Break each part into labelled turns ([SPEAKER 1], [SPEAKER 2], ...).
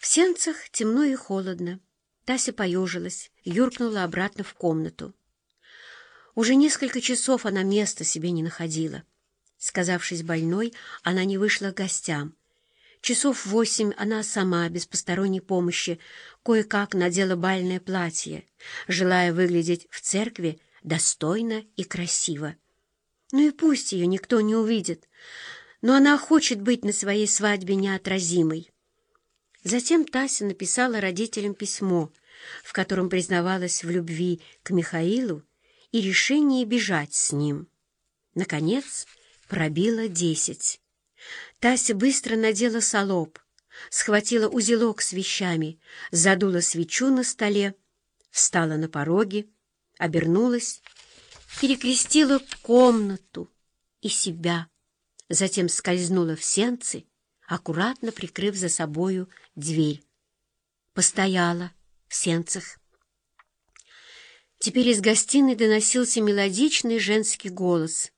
[SPEAKER 1] В сенцах темно и холодно. Тася поежилась, юркнула обратно в комнату. Уже несколько часов она места себе не находила. Сказавшись больной, она не вышла к гостям. Часов восемь она сама, без посторонней помощи, кое-как надела бальное платье, желая выглядеть в церкви достойно и красиво. Ну и пусть ее никто не увидит, но она хочет быть на своей свадьбе неотразимой. Затем Тася написала родителям письмо, в котором признавалась в любви к Михаилу и решении бежать с ним. Наконец, пробило десять. Тася быстро надела солоб, схватила узелок с вещами, задула свечу на столе, встала на пороге, обернулась, перекрестила комнату и себя, затем скользнула в сенцы, аккуратно прикрыв за собою дверь. Постояла в сенцах. Теперь из гостиной доносился мелодичный женский голос.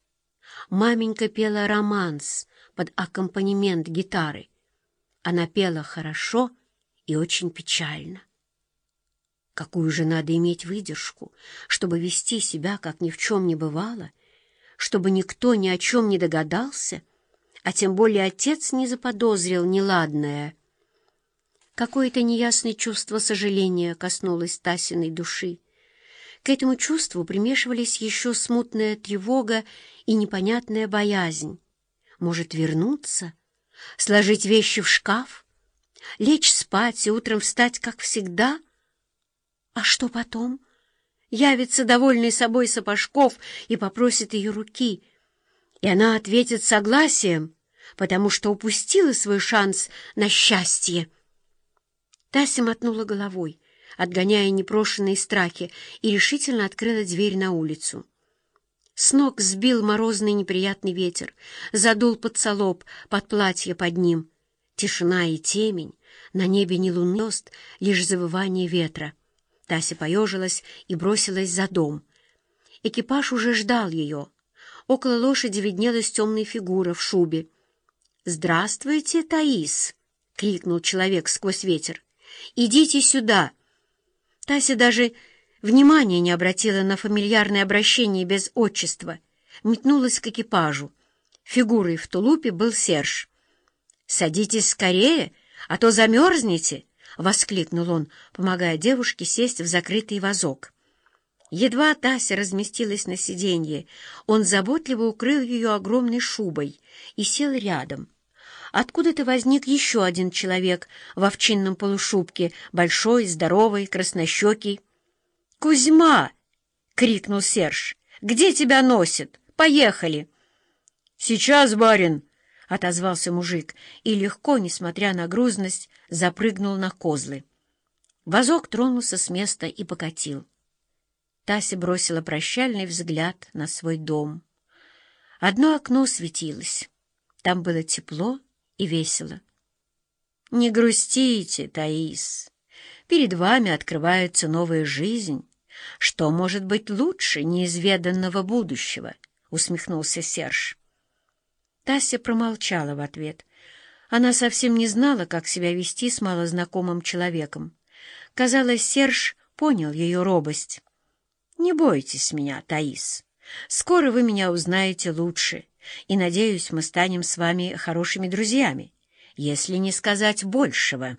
[SPEAKER 1] Маменька пела романс под аккомпанемент гитары. Она пела хорошо и очень печально. Какую же надо иметь выдержку, чтобы вести себя, как ни в чем не бывало, чтобы никто ни о чем не догадался, а тем более отец не заподозрил неладное. Какое-то неясное чувство сожаления коснулось Тасиной души. К этому чувству примешивались еще смутная тревога и непонятная боязнь. Может, вернуться, сложить вещи в шкаф, лечь спать и утром встать, как всегда — а что потом? Явится довольный собой Сапожков и попросит ее руки. И она ответит согласием, потому что упустила свой шанс на счастье. Тася мотнула головой, отгоняя непрошенные страхи, и решительно открыла дверь на улицу. С ног сбил морозный неприятный ветер, задул под солоб, под платье под ним. Тишина и темень, на небе не лунный лишь завывание ветра. Тася поежилась и бросилась за дом. Экипаж уже ждал ее. Около лошади виднелась темная фигура в шубе. «Здравствуйте, Таис!» — крикнул человек сквозь ветер. «Идите сюда!» Тася даже внимания не обратила на фамильярное обращение без отчества. Метнулась к экипажу. Фигурой в тулупе был Серж. «Садитесь скорее, а то замерзнете!» — воскликнул он, помогая девушке сесть в закрытый вазок. Едва Тася разместилась на сиденье, он заботливо укрыл ее огромной шубой и сел рядом. Откуда-то возник еще один человек в овчинном полушубке, большой, здоровый, краснощекий. «Кузьма!» — крикнул Серж. «Где тебя носит? Поехали!» «Сейчас, барин!» — отозвался мужик и легко, несмотря на грузность, запрыгнул на козлы. Возок тронулся с места и покатил. Тася бросила прощальный взгляд на свой дом. Одно окно светилось. Там было тепло и весело. «Не грустите, Таис. Перед вами открывается новая жизнь. Что может быть лучше неизведанного будущего?» — усмехнулся Серж. Тася промолчала в ответ — она совсем не знала, как себя вести с малознакомым человеком. Казалось, Серж понял ее робость. «Не бойтесь меня, Таис. Скоро вы меня узнаете лучше, и, надеюсь, мы станем с вами хорошими друзьями, если не сказать большего».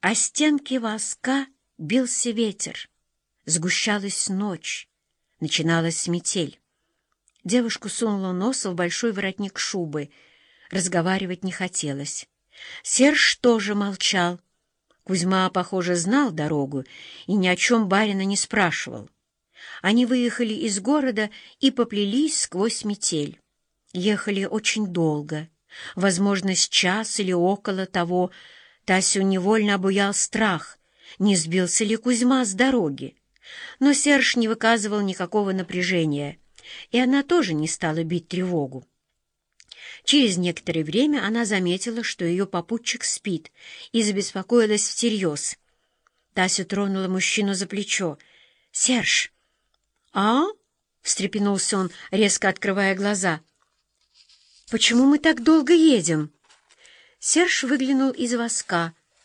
[SPEAKER 1] А стенки воска бился ветер. Сгущалась ночь. Начиналась метель. Девушку сунула нос в большой воротник шубы — Разговаривать не хотелось. Серж тоже молчал. Кузьма, похоже, знал дорогу и ни о чем барина не спрашивал. Они выехали из города и поплелись сквозь метель. Ехали очень долго, возможно, с час или около того. Тасю невольно обуял страх, не сбился ли Кузьма с дороги. Но Серж не выказывал никакого напряжения, и она тоже не стала бить тревогу. Через некоторое время она заметила, что ее попутчик спит, и забеспокоилась всерьез. Тася тронула мужчину за плечо. «Серж!» «А?» — встрепенулся он, резко открывая глаза. «Почему мы так долго едем?» Серж выглянул из воска